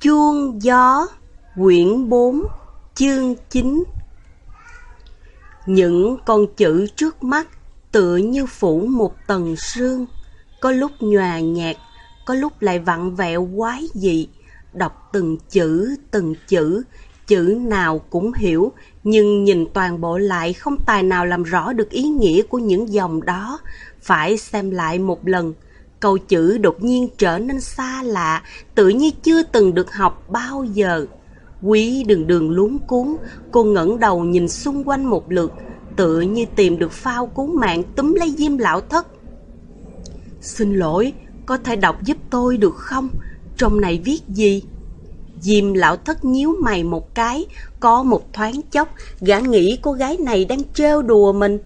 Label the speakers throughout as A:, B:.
A: Chuông gió Quyển 4 Chương 9 Những con chữ trước mắt tựa như phủ một tầng sương Có lúc nhòa nhạt, có lúc lại vặn vẹo quái dị. Đọc từng chữ, từng chữ, chữ nào cũng hiểu Nhưng nhìn toàn bộ lại không tài nào làm rõ được ý nghĩa của những dòng đó. Phải xem lại một lần Câu chữ đột nhiên trở nên xa lạ, tự như chưa từng được học bao giờ. Quý đường đường luống cuốn, cô ngẩng đầu nhìn xung quanh một lượt, tự như tìm được phao cứu mạng túm lấy diêm lão thất. Xin lỗi, có thể đọc giúp tôi được không? Trong này viết gì? Diêm lão thất nhíu mày một cái, có một thoáng chốc, gã nghĩ cô gái này đang trêu đùa mình.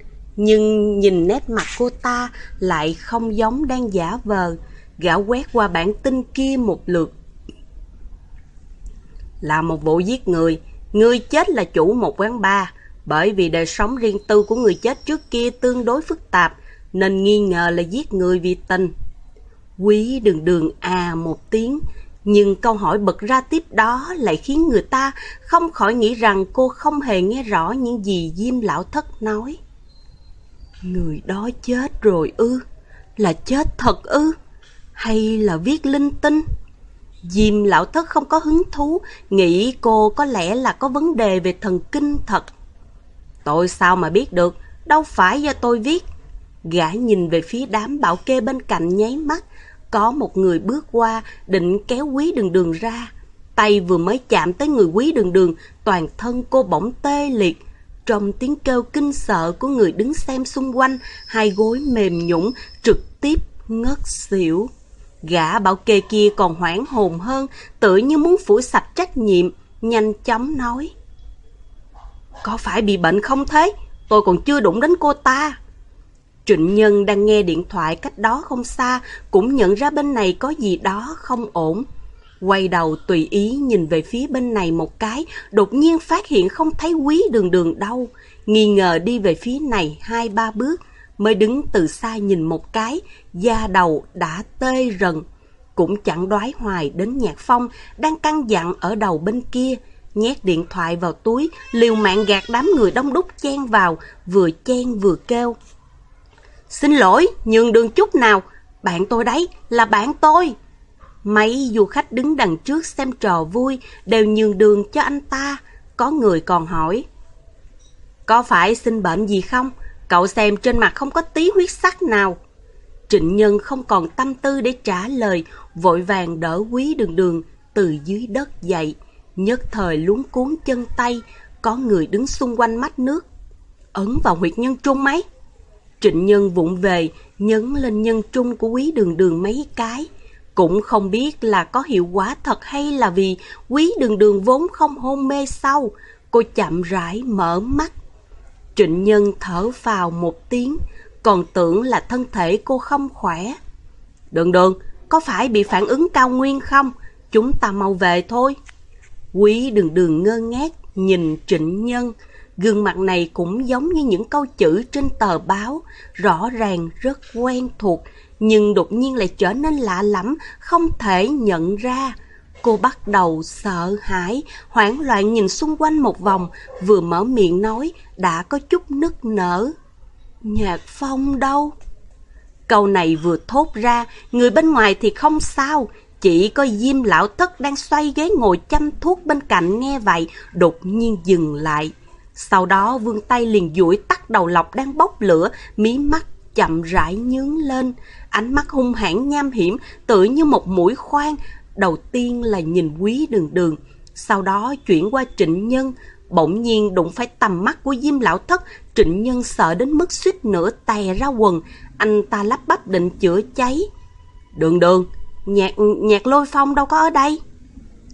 A: Nhưng nhìn nét mặt cô ta lại không giống đang giả vờ. Gã quét qua bản tin kia một lượt. Là một vụ giết người, người chết là chủ một quán bar. Bởi vì đời sống riêng tư của người chết trước kia tương đối phức tạp, nên nghi ngờ là giết người vì tình. Quý đường đường à một tiếng, nhưng câu hỏi bật ra tiếp đó lại khiến người ta không khỏi nghĩ rằng cô không hề nghe rõ những gì Diêm Lão Thất nói. Người đó chết rồi ư? Là chết thật ư? Hay là viết linh tinh? Diêm lão thất không có hứng thú, nghĩ cô có lẽ là có vấn đề về thần kinh thật. Tôi sao mà biết được, đâu phải do tôi viết. Gã nhìn về phía đám bảo kê bên cạnh nháy mắt, có một người bước qua định kéo quý đường đường ra. Tay vừa mới chạm tới người quý đường đường, toàn thân cô bỗng tê liệt, trong tiếng kêu kinh sợ của người đứng xem xung quanh, hai gối mềm nhũng, trực tiếp ngất xỉu. Gã bảo kê kia còn hoảng hồn hơn, tự như muốn phủ sạch trách nhiệm, nhanh chóng nói. Có phải bị bệnh không thế? Tôi còn chưa đụng đến cô ta. Trịnh Nhân đang nghe điện thoại cách đó không xa, cũng nhận ra bên này có gì đó không ổn. Quay đầu tùy ý nhìn về phía bên này một cái, đột nhiên phát hiện không thấy quý đường đường đâu. Nghi ngờ đi về phía này hai ba bước, mới đứng từ xa nhìn một cái, da đầu đã tê rần. Cũng chẳng đoái hoài đến nhạc phong đang căng dặn ở đầu bên kia, nhét điện thoại vào túi, liều mạng gạt đám người đông đúc chen vào, vừa chen vừa kêu. Xin lỗi, nhường đường chút nào, bạn tôi đấy, là bạn tôi. Mấy du khách đứng đằng trước xem trò vui đều nhường đường cho anh ta. Có người còn hỏi. Có phải sinh bệnh gì không? Cậu xem trên mặt không có tí huyết sắc nào. Trịnh Nhân không còn tâm tư để trả lời, vội vàng đỡ quý đường đường từ dưới đất dậy. Nhất thời luống cuốn chân tay, có người đứng xung quanh mắt nước. Ấn vào huyệt nhân trung mấy? Trịnh Nhân vụng về, nhấn lên nhân trung của quý đường đường mấy cái. Cũng không biết là có hiệu quả thật hay là vì quý đường đường vốn không hôn mê sau. Cô chậm rãi mở mắt. Trịnh Nhân thở vào một tiếng, còn tưởng là thân thể cô không khỏe. Đường đường, có phải bị phản ứng cao nguyên không? Chúng ta mau về thôi. Quý đường đường ngơ ngác nhìn trịnh nhân. Gương mặt này cũng giống như những câu chữ trên tờ báo, rõ ràng rất quen thuộc, nhưng đột nhiên lại trở nên lạ lẫm, không thể nhận ra. Cô bắt đầu sợ hãi, hoảng loạn nhìn xung quanh một vòng, vừa mở miệng nói, đã có chút nức nở. Nhạc phong đâu? Câu này vừa thốt ra, người bên ngoài thì không sao, chỉ có Diêm Lão Thất đang xoay ghế ngồi chăm thuốc bên cạnh nghe vậy, đột nhiên dừng lại. Sau đó vương tay liền duỗi tắt đầu lọc đang bốc lửa, mí mắt chậm rãi nhướng lên, ánh mắt hung hãn nham hiểm, tựa như một mũi khoan. Đầu tiên là nhìn quý đường đường, sau đó chuyển qua trịnh nhân, bỗng nhiên đụng phải tầm mắt của Diêm Lão Thất, trịnh nhân sợ đến mức suýt nữa tè ra quần, anh ta lắp bắp định chữa cháy. Đường đường, nhạc, nhạc lôi phong đâu có ở đây.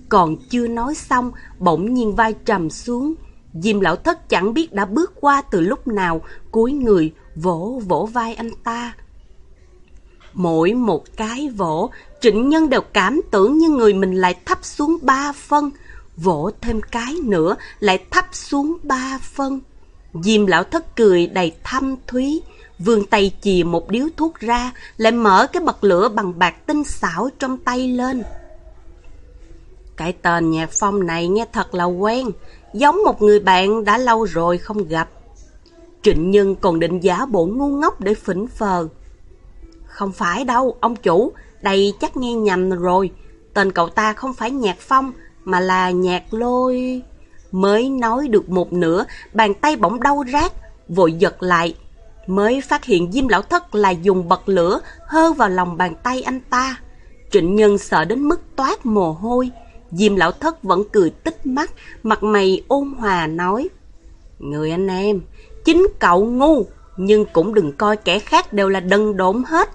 A: Còn chưa nói xong, bỗng nhiên vai trầm xuống. Diêm lão thất chẳng biết đã bước qua từ lúc nào, cúi người, vỗ vỗ vai anh ta. Mỗi một cái vỗ, trịnh nhân đều cảm tưởng như người mình lại thấp xuống ba phân. Vỗ thêm cái nữa, lại thấp xuống ba phân. Diêm lão thất cười đầy thâm thúy, vươn tay chì một điếu thuốc ra, lại mở cái bật lửa bằng bạc tinh xảo trong tay lên. Cái tên nhạc phong này nghe thật là quen, giống một người bạn đã lâu rồi không gặp. Trịnh Nhân còn định giả bộ ngu ngốc để phỉnh phờ. Không phải đâu, ông chủ, đây chắc nghe nhầm rồi. Tên cậu ta không phải Nhạc Phong, mà là Nhạc Lôi. Mới nói được một nửa, bàn tay bỗng đau rát, vội giật lại. Mới phát hiện Diêm Lão Thất là dùng bật lửa hơ vào lòng bàn tay anh ta. Trịnh Nhân sợ đến mức toát mồ hôi. Diêm Lão Thất vẫn cười tích mắt, mặt mày ôn hòa nói. Người anh em, chính cậu ngu, nhưng cũng đừng coi kẻ khác đều là đần độn hết.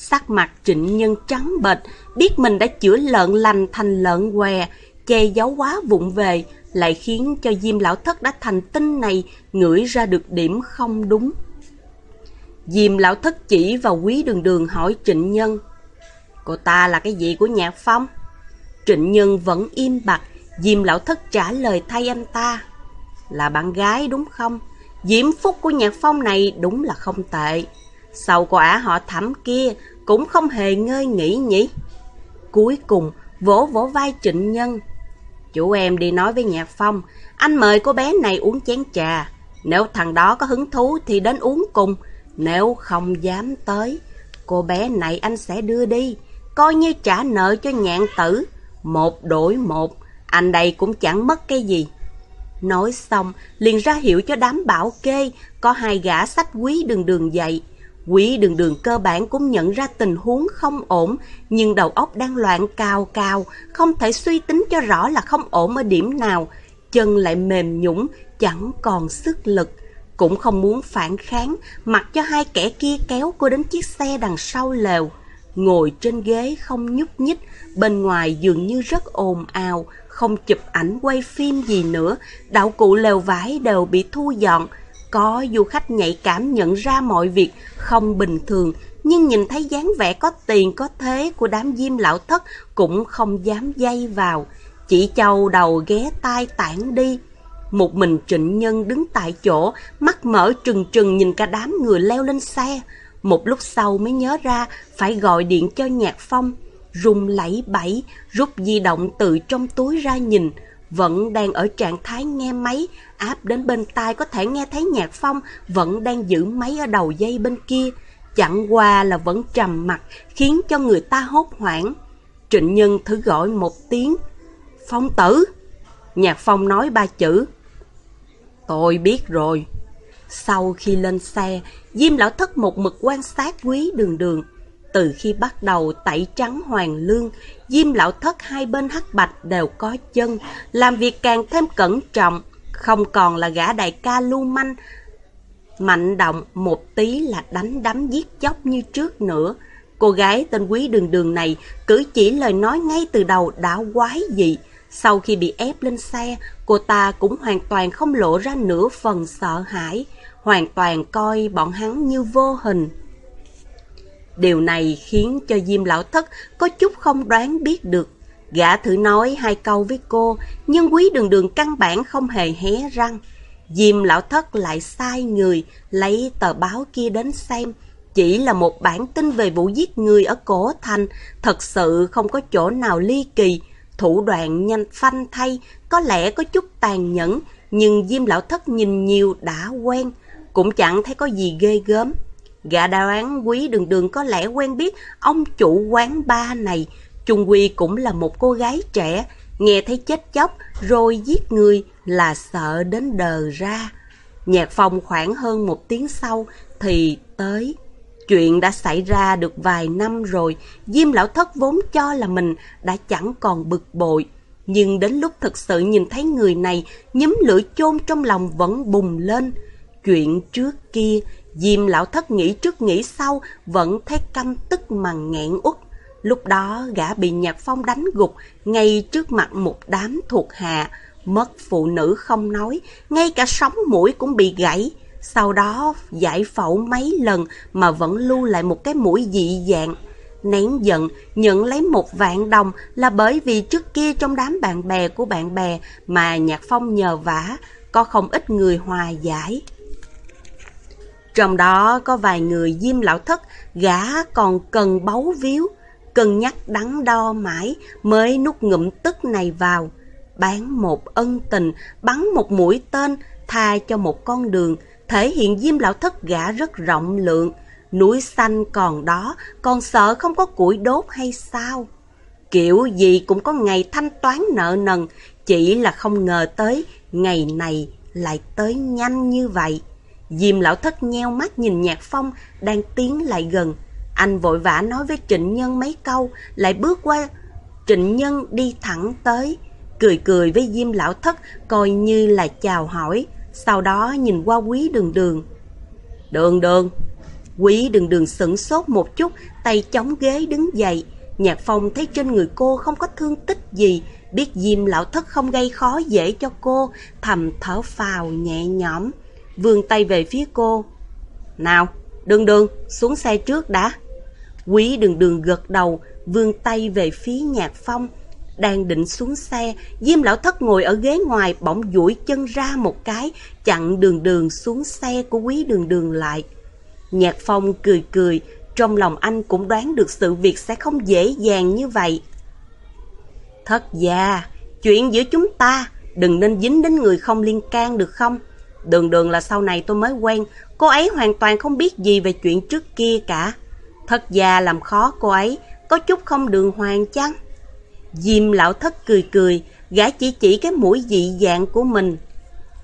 A: Sắc mặt trịnh nhân trắng bệch, biết mình đã chữa lợn lành thành lợn què, che giấu quá vụng về, lại khiến cho Diêm Lão Thất đã thành tinh này ngửi ra được điểm không đúng. Diêm Lão Thất chỉ vào quý đường đường hỏi trịnh nhân. Cô ta là cái gì của nhạc phong? Trịnh nhân vẫn im bặt, Diêm Lão Thất trả lời thay anh ta. Là bạn gái đúng không? Diễm phúc của nhạc phong này đúng là không tệ. Sau quả họ thẩm kia cũng không hề ngơi nghỉ nhỉ. Cuối cùng, vỗ vỗ vai trịnh nhân. Chủ em đi nói với Nhạc Phong, anh mời cô bé này uống chén trà. Nếu thằng đó có hứng thú thì đến uống cùng. Nếu không dám tới, cô bé này anh sẽ đưa đi. Coi như trả nợ cho nhạn tử. Một đổi một, anh đây cũng chẳng mất cái gì. Nói xong, liền ra hiệu cho đám bảo kê, có hai gã sách quý đường đường dậy. Quý đường đường cơ bản cũng nhận ra tình huống không ổn, nhưng đầu óc đang loạn cao cao, không thể suy tính cho rõ là không ổn ở điểm nào. Chân lại mềm nhũng, chẳng còn sức lực. Cũng không muốn phản kháng, mặc cho hai kẻ kia kéo cô đến chiếc xe đằng sau lều. Ngồi trên ghế không nhúc nhích, bên ngoài dường như rất ồn ào, không chụp ảnh quay phim gì nữa, đạo cụ lều vải đều bị thu dọn. Có du khách nhạy cảm nhận ra mọi việc không bình thường, nhưng nhìn thấy dáng vẻ có tiền có thế của đám diêm lão thất cũng không dám dây vào. Chỉ châu đầu ghé tai tản đi. Một mình trịnh nhân đứng tại chỗ, mắt mở trừng trừng nhìn cả đám người leo lên xe. Một lúc sau mới nhớ ra phải gọi điện cho Nhạc Phong rung lẫy bẫy, rút di động từ trong túi ra nhìn, vẫn đang ở trạng thái nghe máy, áp đến bên tai có thể nghe thấy nhạc phong vẫn đang giữ máy ở đầu dây bên kia. Chẳng qua là vẫn trầm mặt, khiến cho người ta hốt hoảng. Trịnh Nhân thử gọi một tiếng. Phong tử! Nhạc phong nói ba chữ. Tôi biết rồi. Sau khi lên xe, Diêm lão thất một mực quan sát quý đường đường. Từ khi bắt đầu tẩy trắng hoàng lương, Diêm lão thất hai bên hắc bạch đều có chân, làm việc càng thêm cẩn trọng, không còn là gã đại ca lưu manh, mạnh động một tí là đánh đấm giết chóc như trước nữa. Cô gái tên quý đường đường này cử chỉ lời nói ngay từ đầu đã quái dị. Sau khi bị ép lên xe, cô ta cũng hoàn toàn không lộ ra nửa phần sợ hãi, hoàn toàn coi bọn hắn như vô hình. Điều này khiến cho Diêm Lão Thất có chút không đoán biết được. Gã thử nói hai câu với cô, nhưng quý đường đường căn bản không hề hé răng. Diêm Lão Thất lại sai người, lấy tờ báo kia đến xem. Chỉ là một bản tin về vụ giết người ở Cổ Thành, thật sự không có chỗ nào ly kỳ. Thủ đoạn nhanh phanh thay, có lẽ có chút tàn nhẫn, nhưng Diêm Lão Thất nhìn nhiều đã quen, cũng chẳng thấy có gì ghê gớm. Gã đoán quý đường đường có lẽ quen biết ông chủ quán ba này. Trung Quy cũng là một cô gái trẻ, nghe thấy chết chóc rồi giết người là sợ đến đờ ra. Nhạc phong khoảng hơn một tiếng sau thì tới. Chuyện đã xảy ra được vài năm rồi, Diêm Lão Thất vốn cho là mình đã chẳng còn bực bội. Nhưng đến lúc thực sự nhìn thấy người này, nhấm lửa chôn trong lòng vẫn bùng lên. Chuyện trước kia, Diêm lão thất nghĩ trước nghĩ sau, vẫn thấy căm tức mà nghẹn út. Lúc đó gã bị Nhạc Phong đánh gục ngay trước mặt một đám thuộc hạ, mất phụ nữ không nói, ngay cả sóng mũi cũng bị gãy. Sau đó giải phẫu mấy lần mà vẫn lưu lại một cái mũi dị dạng. Nén giận, nhận lấy một vạn đồng là bởi vì trước kia trong đám bạn bè của bạn bè mà Nhạc Phong nhờ vả, có không ít người hòa giải. Trong đó có vài người diêm lão thất, gã còn cần báu víu. cân nhắc đắn đo mãi mới nút ngụm tức này vào. Bán một ân tình, bắn một mũi tên, tha cho một con đường, thể hiện Diêm Lão Thất gã rất rộng lượng. Núi xanh còn đó, còn sợ không có củi đốt hay sao? Kiểu gì cũng có ngày thanh toán nợ nần, chỉ là không ngờ tới ngày này lại tới nhanh như vậy. Diêm lão thất nheo mắt nhìn Nhạc Phong đang tiến lại gần. Anh vội vã nói với Trịnh Nhân mấy câu, lại bước qua Trịnh Nhân đi thẳng tới, cười cười với Diêm lão thất coi như là chào hỏi, sau đó nhìn qua quý đường đường. Đường đường! Quý đường đường sửng sốt một chút, tay chống ghế đứng dậy. Nhạc Phong thấy trên người cô không có thương tích gì, biết Diêm lão thất không gây khó dễ cho cô, thầm thở phào nhẹ nhõm vươn tay về phía cô. Nào, đường đường, xuống xe trước đã. Quý đường đường gật đầu, vươn tay về phía nhạc phong. Đang định xuống xe, Diêm lão thất ngồi ở ghế ngoài bỗng duỗi chân ra một cái, chặn đường đường xuống xe của quý đường đường lại. Nhạc phong cười cười, trong lòng anh cũng đoán được sự việc sẽ không dễ dàng như vậy. Thất gia, chuyện giữa chúng ta đừng nên dính đến người không liên can được không? Đường đường là sau này tôi mới quen, cô ấy hoàn toàn không biết gì về chuyện trước kia cả. Thất gia làm khó cô ấy, có chút không đường hoàng chăng? Diêm lão thất cười cười, gã chỉ chỉ cái mũi dị dạng của mình.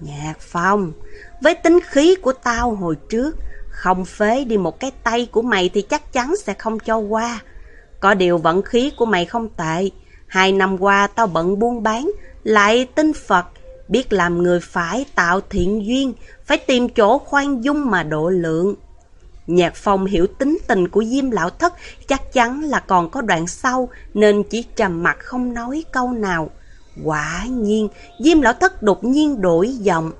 A: Nhạc phong, với tính khí của tao hồi trước, không phế đi một cái tay của mày thì chắc chắn sẽ không cho qua. Có điều vận khí của mày không tệ. Hai năm qua tao bận buôn bán, lại tin Phật, biết làm người phải tạo thiện duyên, phải tìm chỗ khoan dung mà độ lượng. Nhạc phong hiểu tính tình của Diêm Lão Thất chắc chắn là còn có đoạn sau nên chỉ trầm mặt không nói câu nào. Quả nhiên, Diêm Lão Thất đột nhiên đổi giọng.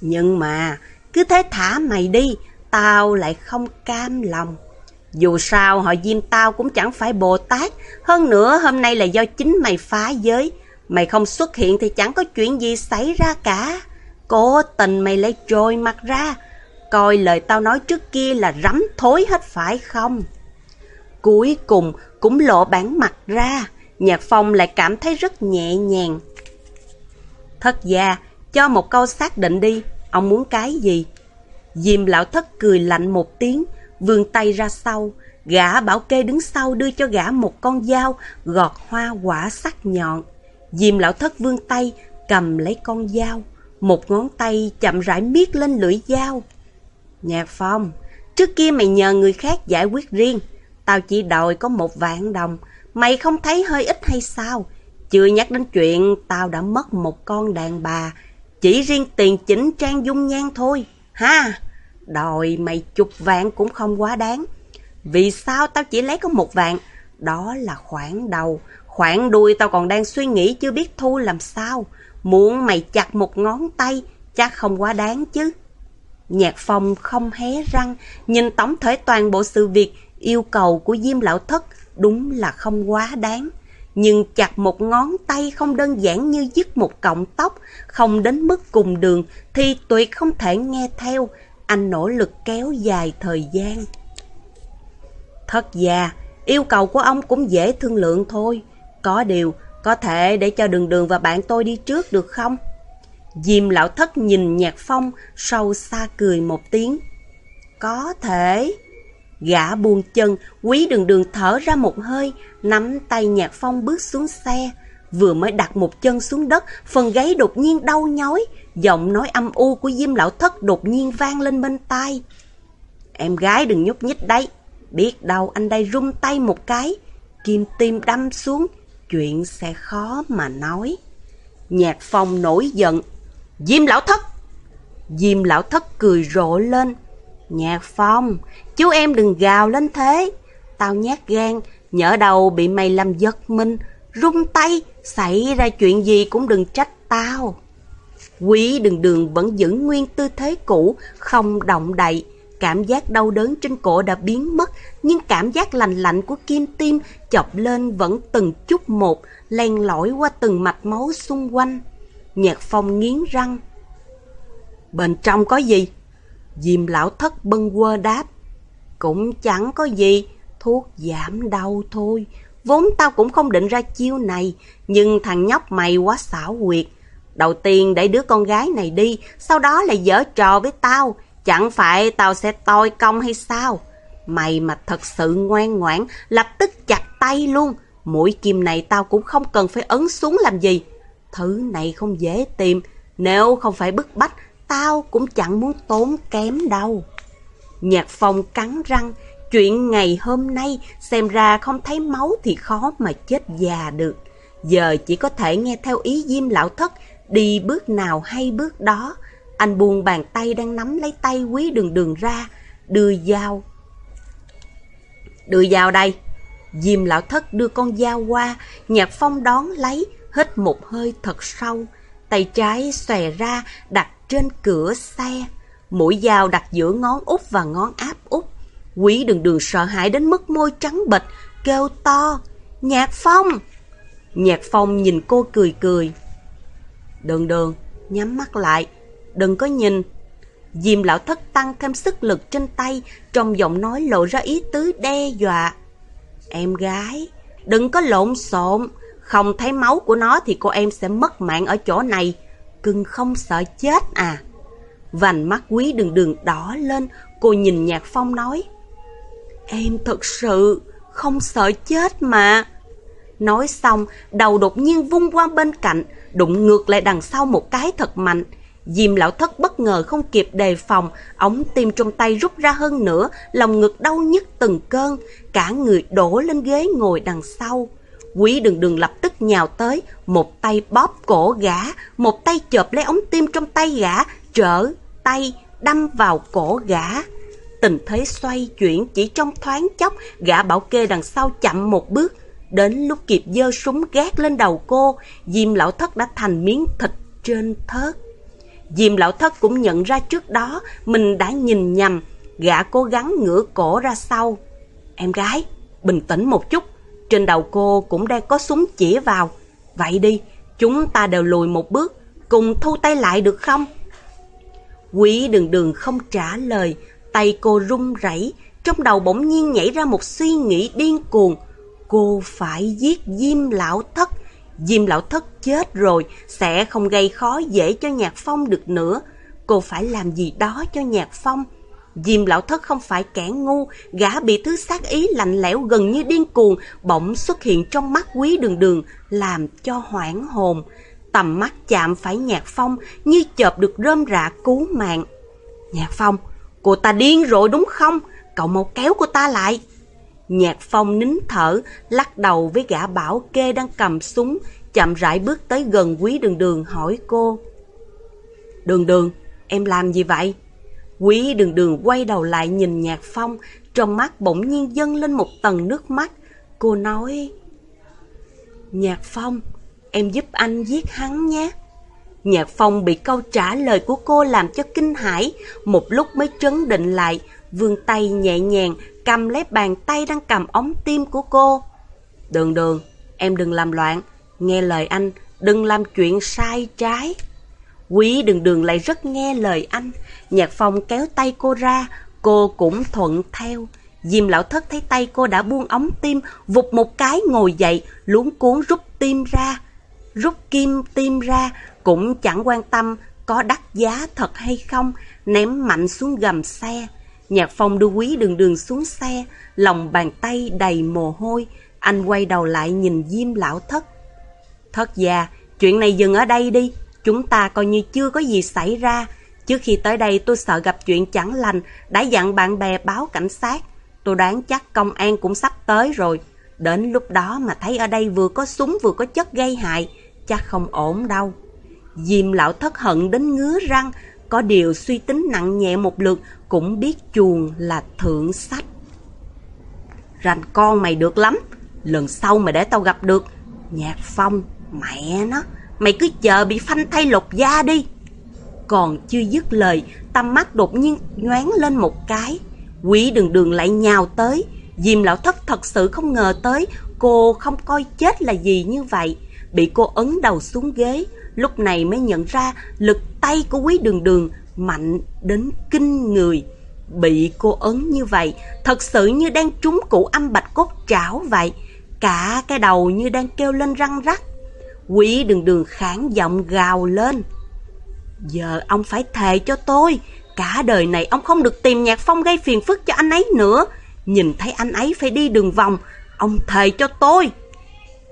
A: Nhưng mà, cứ thế thả mày đi, tao lại không cam lòng. Dù sao họ Diêm tao cũng chẳng phải Bồ Tát, hơn nữa hôm nay là do chính mày phá giới, Mày không xuất hiện thì chẳng có chuyện gì xảy ra cả. Cố tình mày lấy trôi mặt ra. Coi lời tao nói trước kia là rắm thối hết phải không? Cuối cùng cũng lộ bản mặt ra. Nhạc Phong lại cảm thấy rất nhẹ nhàng. Thất gia, cho một câu xác định đi. Ông muốn cái gì? Diêm lão thất cười lạnh một tiếng, vươn tay ra sau. Gã bảo kê đứng sau đưa cho gã một con dao gọt hoa quả sắc nhọn. Diêm lão thất vươn tay, cầm lấy con dao. Một ngón tay chậm rãi miết lên lưỡi dao. Nhạc phong, trước kia mày nhờ người khác giải quyết riêng. Tao chỉ đòi có một vạn đồng. Mày không thấy hơi ít hay sao? Chưa nhắc đến chuyện tao đã mất một con đàn bà. Chỉ riêng tiền chỉnh trang dung nhan thôi. Ha! Đòi mày chục vạn cũng không quá đáng. Vì sao tao chỉ lấy có một vạn? Đó là khoản đầu. Khoảng đuôi tao còn đang suy nghĩ chưa biết thu làm sao. Muốn mày chặt một ngón tay, chắc không quá đáng chứ. Nhạc phong không hé răng, nhìn tổng thể toàn bộ sự việc, yêu cầu của Diêm Lão Thất đúng là không quá đáng. Nhưng chặt một ngón tay không đơn giản như dứt một cọng tóc, không đến mức cùng đường thì tuyệt không thể nghe theo. Anh nỗ lực kéo dài thời gian. Thất già, yêu cầu của ông cũng dễ thương lượng thôi. Có điều, có thể để cho đường đường và bạn tôi đi trước được không? Diêm lão thất nhìn nhạc phong, sâu xa cười một tiếng. Có thể. Gã buông chân, quý đường đường thở ra một hơi, nắm tay nhạc phong bước xuống xe. Vừa mới đặt một chân xuống đất, phần gáy đột nhiên đau nhói, giọng nói âm u của Diêm lão thất đột nhiên vang lên bên tai. Em gái đừng nhúc nhích đấy, biết đâu anh đây rung tay một cái, kim tim đâm xuống, chuyện sẽ khó mà nói. Nhạc phong nổi giận. Diêm lão thất! Diêm lão thất cười rộ lên. Nhạc phong, chú em đừng gào lên thế. Tao nhát gan, nhỡ đầu bị mày làm giật mình, rung tay, xảy ra chuyện gì cũng đừng trách tao. Quý đường đường vẫn giữ nguyên tư thế cũ, không động đậy, Cảm giác đau đớn trên cổ đã biến mất, nhưng cảm giác lành lạnh của kim tim chọc lên vẫn từng chút một, len lỏi qua từng mạch máu xung quanh. Nhạc phong nghiến răng. Bên trong có gì? Diêm lão thất bâng quơ đáp. Cũng chẳng có gì, Thuốc giảm đau thôi. Vốn tao cũng không định ra chiêu này, nhưng thằng nhóc mày quá xảo quyệt. Đầu tiên để đứa con gái này đi, sau đó lại dở trò với tao. Chẳng phải tao sẽ toi công hay sao? Mày mà thật sự ngoan ngoãn, lập tức chặt tay luôn. Mũi kim này tao cũng không cần phải ấn xuống làm gì. Thứ này không dễ tìm, nếu không phải bức bách, tao cũng chẳng muốn tốn kém đâu. Nhạc phong cắn răng, chuyện ngày hôm nay xem ra không thấy máu thì khó mà chết già được. Giờ chỉ có thể nghe theo ý Diêm Lão Thất, đi bước nào hay bước đó. Anh buông bàn tay đang nắm lấy tay quý đường đường ra, đưa dao. Đưa dao đây. Diêm Lão Thất đưa con dao qua, Nhạc Phong đón lấy, hít một hơi thật sâu. Tay trái xòe ra, đặt trên cửa xe. Mũi dao đặt giữa ngón út và ngón áp út. Quý đường đường sợ hãi đến mức môi trắng bệch, kêu to. Nhạc Phong! Nhạc Phong nhìn cô cười cười. Đường đường, nhắm mắt lại, đừng có nhìn. Diêm lão thất tăng thêm sức lực trên tay, trong giọng nói lộ ra ý tứ đe dọa. Em gái, đừng có lộn xộn, không thấy máu của nó thì cô em sẽ mất mạng ở chỗ này. Cưng không sợ chết à? Vành mắt quý đường đường đỏ lên, cô nhìn Nhạc Phong nói. Em thật sự không sợ chết mà. Nói xong, đầu đột nhiên vung qua bên cạnh, đụng ngược lại đằng sau một cái thật mạnh. Diêm lão thất bất ngờ không kịp đề phòng, ống tim trong tay rút ra hơn nữa, lòng ngực đau nhức từng cơn, cả người đổ lên ghế ngồi đằng sau. Quý đường đường lập tức nhào tới, một tay bóp cổ gã, một tay chộp lấy ống tim trong tay gã, trở tay đâm vào cổ gã. Tình thế xoay chuyển chỉ trong thoáng chốc, gã bảo kê đằng sau chậm một bước. Đến lúc kịp dơ súng gác lên đầu cô, Diêm lão thất đã thành miếng thịt trên thớt. Diêm lão thất cũng nhận ra trước đó mình đã nhìn nhầm, gã cố gắng ngửa cổ ra sau. Em gái, bình tĩnh một chút, trên đầu cô cũng đang có súng chỉ vào. Vậy đi, chúng ta đều lùi một bước, cùng thu tay lại được không? Quý đường đường không trả lời, tay cô run rẩy, trong đầu bỗng nhiên nhảy ra một suy nghĩ điên cuồng. Cô phải giết Diêm Lão Thất. Diêm Lão Thất chết rồi, sẽ không gây khó dễ cho Nhạc Phong được nữa. Cô phải làm gì đó cho Nhạc Phong. Diêm Lão Thất không phải kẻ ngu, gã bị thứ sát ý lạnh lẽo gần như điên cuồng, bỗng xuất hiện trong mắt quý đường đường, làm cho hoảng hồn. Tầm mắt chạm phải Nhạc Phong như chợp được rơm rạ cứu mạng. Nhạc Phong, cô ta điên rồi đúng không? Cậu mau kéo cô ta lại. Nhạc Phong nín thở, lắc đầu với gã bảo kê đang cầm súng, chậm rãi bước tới gần quý đường đường hỏi cô. Đường đường, em làm gì vậy? Quý đường đường quay đầu lại nhìn Nhạc Phong, trong mắt bỗng nhiên dâng lên một tầng nước mắt. Cô nói, Nhạc Phong, em giúp anh giết hắn nhé. Nhạc Phong bị câu trả lời của cô làm cho kinh hãi, một lúc mới trấn định lại, vươn tay nhẹ nhàng cầm lấy bàn tay đang cầm ống tim của cô. Đường đường, em đừng làm loạn, nghe lời anh, đừng làm chuyện sai trái. Quý đường đường lại rất nghe lời anh, Nhạc Phong kéo tay cô ra, cô cũng thuận theo. Diêm lão thất thấy tay cô đã buông ống tim, vụt một cái ngồi dậy, luống cuốn rút tim ra. Rút kim tim ra, cũng chẳng quan tâm có đắt giá thật hay không, ném mạnh xuống gầm xe. Nhạc phong đưa quý đường đường xuống xe, lòng bàn tay đầy mồ hôi. Anh quay đầu lại nhìn Diêm lão thất. Thất già, chuyện này dừng ở đây đi. Chúng ta coi như chưa có gì xảy ra. Trước khi tới đây tôi sợ gặp chuyện chẳng lành, đã dặn bạn bè báo cảnh sát. Tôi đoán chắc công an cũng sắp tới rồi. Đến lúc đó mà thấy ở đây vừa có súng vừa có chất gây hại, chắc không ổn đâu. Diêm lão thất hận đến ngứa răng, có điều suy tính nặng nhẹ một lượt cũng biết chuồng là thượng sách. Rành con mày được lắm, lần sau mày để tao gặp được. Nhạc phong, mẹ nó, mày cứ chờ bị phanh thay lột da đi. Còn chưa dứt lời, tâm mắt đột nhiên nhoáng lên một cái. Quỷ đường đường lại nhào tới. Diêm lão thất thật sự không ngờ tới, cô không coi chết là gì như vậy. Bị cô ấn đầu xuống ghế, lúc này mới nhận ra lực tay của quý đường đường mạnh đến kinh người. Bị cô ấn như vậy, thật sự như đang trúng cụ âm bạch cốt trảo vậy. Cả cái đầu như đang kêu lên răng rắc. Quý đường đường kháng giọng gào lên. Giờ ông phải thề cho tôi, cả đời này ông không được tìm Nhạc Phong gây phiền phức cho anh ấy nữa. Nhìn thấy anh ấy phải đi đường vòng, ông thề cho tôi.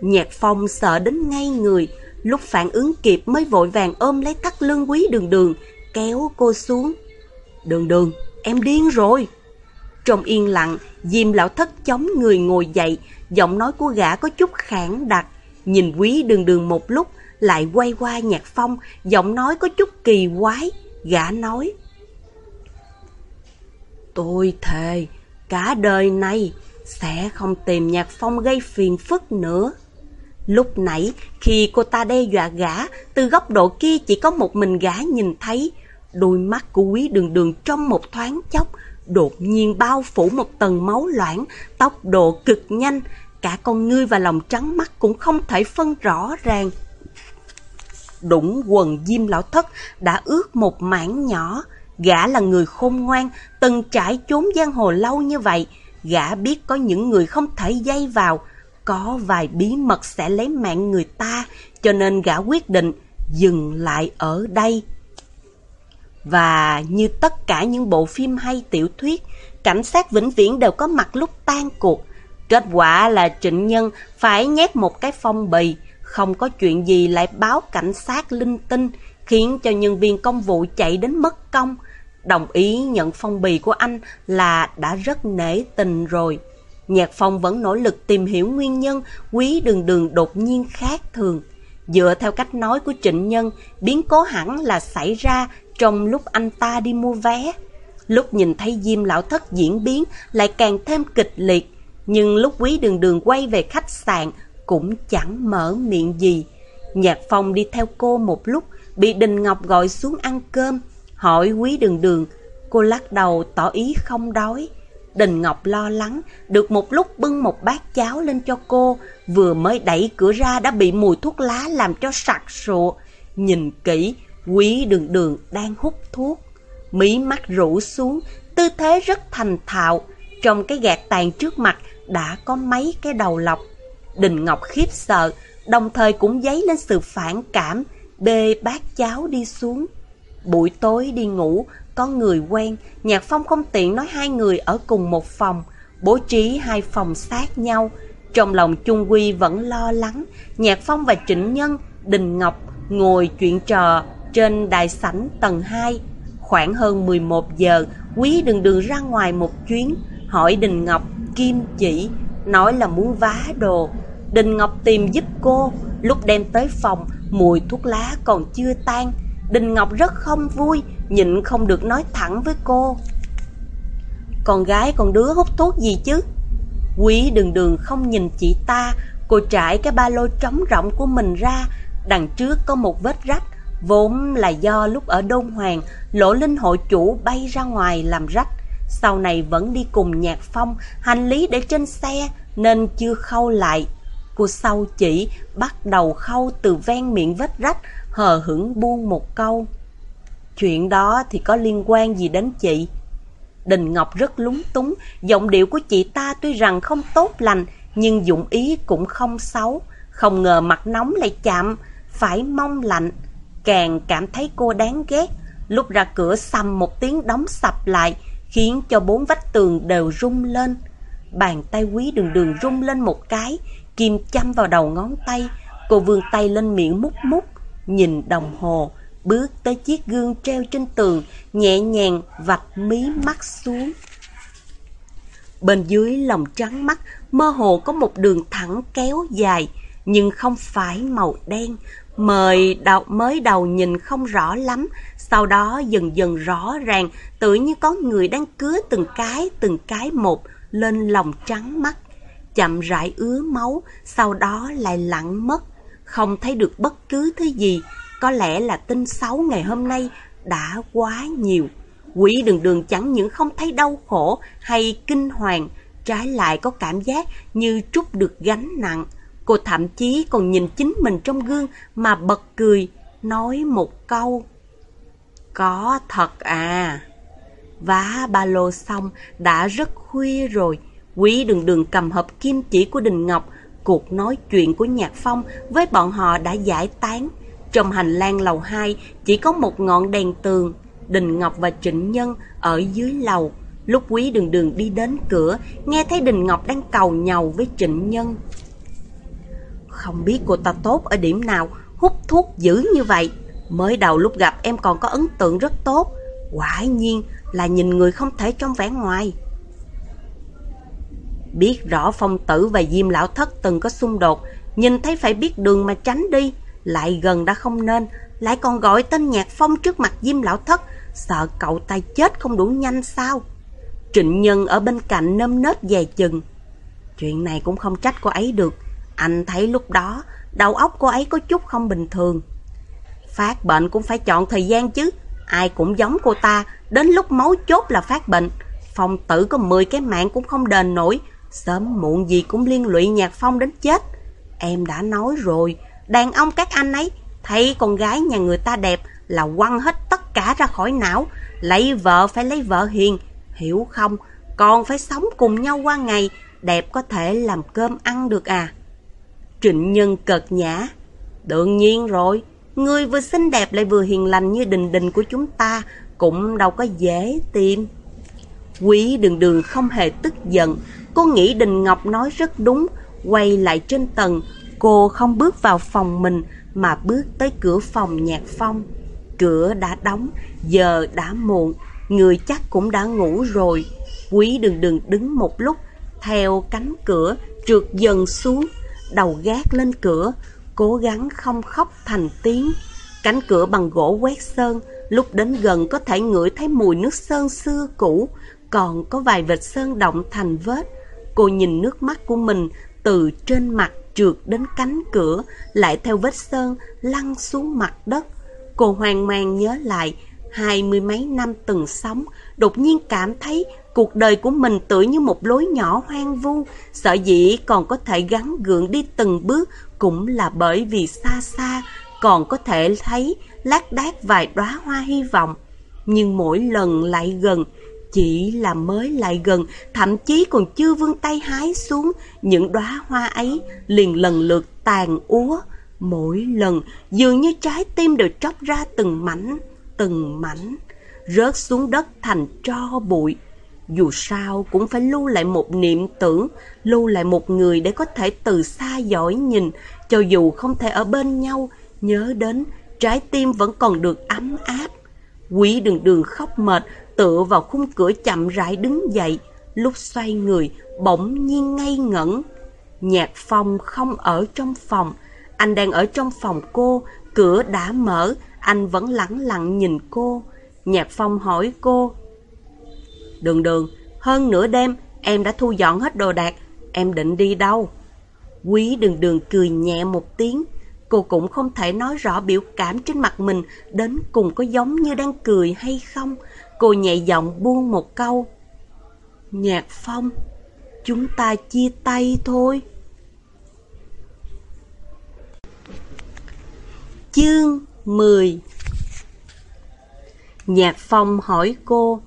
A: Nhạc Phong sợ đến ngay người, lúc phản ứng kịp mới vội vàng ôm lấy thắt lưng quý đường đường, kéo cô xuống. Đường đường, em điên rồi. Trong yên lặng, Diêm lão thất chống người ngồi dậy, giọng nói của gã có chút khản đặc. Nhìn quý đường đường một lúc, lại quay qua nhạc phong, giọng nói có chút kỳ quái. Gã nói, Tôi thề, cả đời này sẽ không tìm nhạc phong gây phiền phức nữa. Lúc nãy, khi cô ta đe dọa gã, từ góc độ kia chỉ có một mình gã nhìn thấy. Đôi mắt của quý đường đường trong một thoáng chốc, đột nhiên bao phủ một tầng máu loãng, tốc độ cực nhanh, cả con ngươi và lòng trắng mắt cũng không thể phân rõ ràng. đũng quần diêm lão thất đã ướt một mảng nhỏ, gã là người khôn ngoan, từng trải chốn giang hồ lâu như vậy, gã biết có những người không thể dây vào, có vài bí mật sẽ lấy mạng người ta, cho nên gã quyết định dừng lại ở đây. Và như tất cả những bộ phim hay tiểu thuyết, cảnh sát vĩnh viễn đều có mặt lúc tan cuộc. Kết quả là trịnh nhân phải nhét một cái phong bì, không có chuyện gì lại báo cảnh sát linh tinh, khiến cho nhân viên công vụ chạy đến mất công. Đồng ý nhận phong bì của anh là đã rất nể tình rồi. Nhạc Phong vẫn nỗ lực tìm hiểu nguyên nhân quý đường đường đột nhiên khác thường. Dựa theo cách nói của trịnh nhân, biến cố hẳn là xảy ra trong lúc anh ta đi mua vé. Lúc nhìn thấy Diêm Lão Thất diễn biến lại càng thêm kịch liệt, nhưng lúc quý đường đường quay về khách sạn cũng chẳng mở miệng gì. Nhạc Phong đi theo cô một lúc, bị Đình Ngọc gọi xuống ăn cơm, hỏi quý đường đường. Cô lắc đầu tỏ ý không đói. Đình Ngọc lo lắng, được một lúc bưng một bát cháo lên cho cô, vừa mới đẩy cửa ra đã bị mùi thuốc lá làm cho sặc sụa. Nhìn kỹ, quý đường đường đang hút thuốc. Mí mắt rũ xuống, tư thế rất thành thạo. Trong cái gạt tàn trước mặt đã có mấy cái đầu lọc. Đình Ngọc khiếp sợ, đồng thời cũng dấy lên sự phản cảm, bê bát cháo đi xuống. Buổi tối đi ngủ, có người quen, Nhạc Phong không tiện nói hai người ở cùng một phòng, bố trí hai phòng sát nhau. Trong lòng Trung Quy vẫn lo lắng, Nhạc Phong và Trịnh Nhân, Đình Ngọc ngồi chuyện trò trên đài sảnh tầng 2. Khoảng hơn 11 giờ, Quý đường đường ra ngoài một chuyến, hỏi Đình Ngọc, Kim chỉ, nói là muốn vá đồ. Đình Ngọc tìm giúp cô, lúc đem tới phòng, mùi thuốc lá còn chưa tan. Đình Ngọc rất không vui, nhịn không được nói thẳng với cô. Con gái con đứa hút thuốc gì chứ? Quý đường đường không nhìn chị ta, cô trải cái ba lô trống rỗng của mình ra, đằng trước có một vết rách, vốn là do lúc ở Đôn Hoàng, lỗ linh hội chủ bay ra ngoài làm rách. Sau này vẫn đi cùng nhạc phong, hành lý để trên xe, nên chưa khâu lại. Cô sau chỉ bắt đầu khâu từ ven miệng vết rách, hờ hững buông một câu. Chuyện đó thì có liên quan gì đến chị? Đình Ngọc rất lúng túng, giọng điệu của chị ta tuy rằng không tốt lành, nhưng dụng ý cũng không xấu. Không ngờ mặt nóng lại chạm, phải mong lạnh. Càng cảm thấy cô đáng ghét. Lúc ra cửa xăm một tiếng đóng sập lại, khiến cho bốn vách tường đều rung lên. Bàn tay quý đường đường rung lên một cái, kim châm vào đầu ngón tay. Cô vươn tay lên miệng mút mút, nhìn đồng hồ, bước tới chiếc gương treo trên tường, nhẹ nhàng vạch mí mắt xuống. Bên dưới lòng trắng mắt, mơ hồ có một đường thẳng kéo dài, nhưng không phải màu đen. Mời đầu, mới đầu nhìn không rõ lắm, sau đó dần dần rõ ràng, tự như có người đang cứa từng cái, từng cái một lên lòng trắng mắt. Chậm rãi ứa máu, sau đó lại lặng mất, không thấy được bất cứ thứ gì, có lẽ là tin xấu ngày hôm nay đã quá nhiều. Quỷ đường đường chẳng những không thấy đau khổ hay kinh hoàng, trái lại có cảm giác như trút được gánh nặng. Cô thậm chí còn nhìn chính mình trong gương mà bật cười, nói một câu. Có thật à. Vá ba lô xong, đã rất khuya rồi. Quý đường đường cầm hộp kim chỉ của Đình Ngọc, cuộc nói chuyện của Nhạc Phong với bọn họ đã giải tán. Trong hành lang lầu 2 chỉ có một ngọn đèn tường. Đình Ngọc và Trịnh Nhân ở dưới lầu. Lúc quý đường đường đi đến cửa, nghe thấy Đình Ngọc đang cầu nhau với Trịnh Nhân. Không biết cô ta tốt ở điểm nào, hút thuốc dữ như vậy. Mới đầu lúc gặp em còn có ấn tượng rất tốt. Quả nhiên là nhìn người không thể trong vẻ ngoài. Biết rõ phong tử và diêm lão thất từng có xung đột, nhìn thấy phải biết đường mà tránh đi, lại gần đã không nên, lại còn gọi tên nhạc phong trước mặt diêm lão thất, sợ cậu ta chết không đủ nhanh sao? Trịnh Nhân ở bên cạnh nơm nớp dè chừng. Chuyện này cũng không trách cô ấy được, anh thấy lúc đó đầu óc cô ấy có chút không bình thường. Phát bệnh cũng phải chọn thời gian chứ, ai cũng giống cô ta, đến lúc máu chốt là phát bệnh. Phong tử có 10 cái mạng cũng không đền nổi, sớm muộn gì cũng liên lụy nhạc phong đến chết. Em đã nói rồi, đàn ông các anh ấy, thấy con gái nhà người ta đẹp là quăng hết tất cả ra khỏi não, lấy vợ phải lấy vợ hiền, hiểu không? Còn phải sống cùng nhau qua ngày, đẹp có thể làm cơm ăn được à? Trịnh Nhân cợt nhã. Đương nhiên rồi, người vừa xinh đẹp lại vừa hiền lành như đình đình của chúng ta cũng đâu có dễ tìm. Quý đường đường không hề tức giận, cô nghĩ Đình Ngọc nói rất đúng, quay lại trên tầng, cô không bước vào phòng mình mà bước tới cửa phòng nhạc phong. Cửa đã đóng, giờ đã muộn, người chắc cũng đã ngủ rồi. Quý đừng đừng đứng một lúc, theo cánh cửa, trượt dần xuống, đầu gác lên cửa, cố gắng không khóc thành tiếng. Cánh cửa bằng gỗ quét sơn, lúc đến gần có thể ngửi thấy mùi nước sơn xưa cũ, còn có vài vệt sơn động thành vết. Cô nhìn nước mắt của mình từ trên mặt trượt đến cánh cửa, lại theo vết sơn lăn xuống mặt đất. Cô hoang mang nhớ lại, hai mươi mấy năm từng sống, đột nhiên cảm thấy cuộc đời của mình tựa như một lối nhỏ hoang vu, sợ dĩ còn có thể gắn gượng đi từng bước cũng là bởi vì xa xa còn có thể thấy lác đác vài đóa hoa hy vọng. Nhưng mỗi lần lại gần, chỉ là mới lại gần, thậm chí còn chưa vươn tay hái xuống, những đóa hoa ấy liền lần lượt tàn úa. Mỗi lần dường như trái tim đều tróc ra từng mảnh, từng mảnh, rớt xuống đất thành tro bụi. Dù sao cũng phải lưu lại một niệm tưởng, lưu lại một người để có thể từ xa dõi nhìn, cho dù không thể ở bên nhau, nhớ đến trái tim vẫn còn được ấm áp. Quý đường đường khóc mệt, tựa vào khung cửa chậm rãi đứng dậy, lúc xoay người, bỗng nhiên ngây ngẩn. Nhạc phong không ở trong phòng, anh đang ở trong phòng cô, cửa đã mở, anh vẫn lẳng lặng nhìn cô. Nhạc phong hỏi cô, Đường đường, hơn nửa đêm em đã thu dọn hết đồ đạc, em định đi đâu? Quý đường đường cười nhẹ một tiếng, cô cũng không thể nói rõ biểu cảm trên mặt mình đến cùng có giống như đang cười hay không. Cô nhẹ giọng buông một câu. Nhạc phong, chúng ta chia tay thôi. Chương 10 Nhạc phong hỏi cô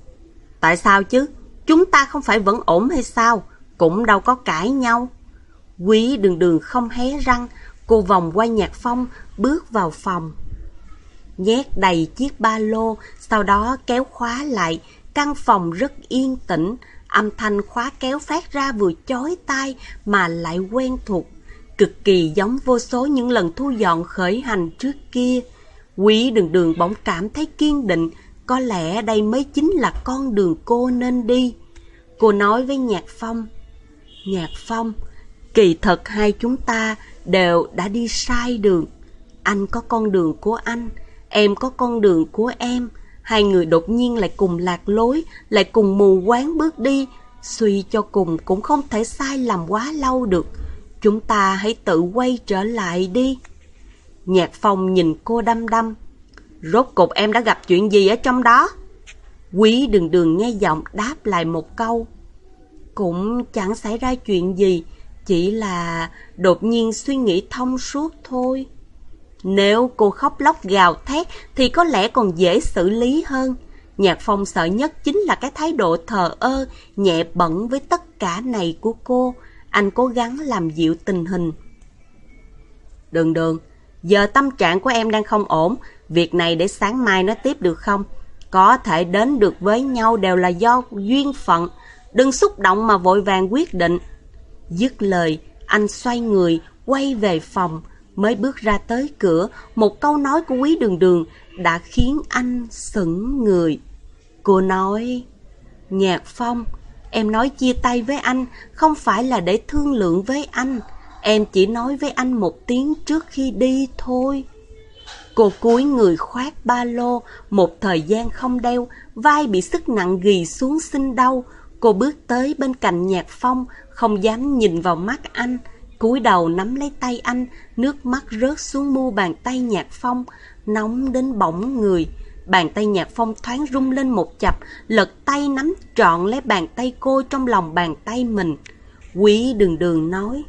A: Tại sao chứ? Chúng ta không phải vẫn ổn hay sao? Cũng đâu có cãi nhau. Quý đường đường không hé răng, cô vòng qua nhạc phong, bước vào phòng. Nhét đầy chiếc ba lô, sau đó kéo khóa lại, căn phòng rất yên tĩnh, âm thanh khóa kéo phát ra vừa chói tai mà lại quen thuộc, cực kỳ giống vô số những lần thu dọn khởi hành trước kia. Quý đường đường bỗng cảm thấy kiên định, có lẽ đây mới chính là con đường cô nên đi. Cô nói với Nhạc Phong. Nhạc Phong, kỳ thật hai chúng ta đều đã đi sai đường. Anh có con đường của anh, em có con đường của em. Hai người đột nhiên lại cùng lạc lối, lại cùng mù quáng bước đi. Suy cho cùng cũng không thể sai lầm quá lâu được. Chúng ta hãy tự quay trở lại đi. Nhạc Phong nhìn cô đăm đăm. Rốt cục em đã gặp chuyện gì ở trong đó? Quý đường đường nghe giọng đáp lại một câu. Cũng chẳng xảy ra chuyện gì, chỉ là đột nhiên suy nghĩ thông suốt thôi. Nếu cô khóc lóc gào thét thì có lẽ còn dễ xử lý hơn. Nhạc Phong sợ nhất chính là cái thái độ thờ ơ, nhẹ bẩn với tất cả này của cô. Anh cố gắng làm dịu tình hình. Đường đường, giờ tâm trạng của em đang không ổn. Việc này để sáng mai nói tiếp được không? Có thể đến được với nhau đều là do duyên phận. Đừng xúc động mà vội vàng quyết định. Dứt lời, anh xoay người, quay về phòng. Mới bước ra tới cửa, một câu nói của quý đường đường đã khiến anh sững người. Cô nói, Nhạc Phong, em nói chia tay với anh không phải là để thương lượng với anh. Em chỉ nói với anh một tiếng trước khi đi thôi. Cô cúi người khoát ba lô, một thời gian không đeo, vai bị sức nặng ghi xuống sinh đau. Cô bước tới bên cạnh Nhạc Phong, không dám nhìn vào mắt anh cúi đầu nắm lấy tay anh, nước mắt rớt xuống mu bàn tay Nhạc Phong, nóng đến bỏng người. Bàn tay Nhạc Phong thoáng rung lên một chập, lật tay nắm trọn lấy bàn tay cô trong lòng bàn tay mình. Quý đường đường nói,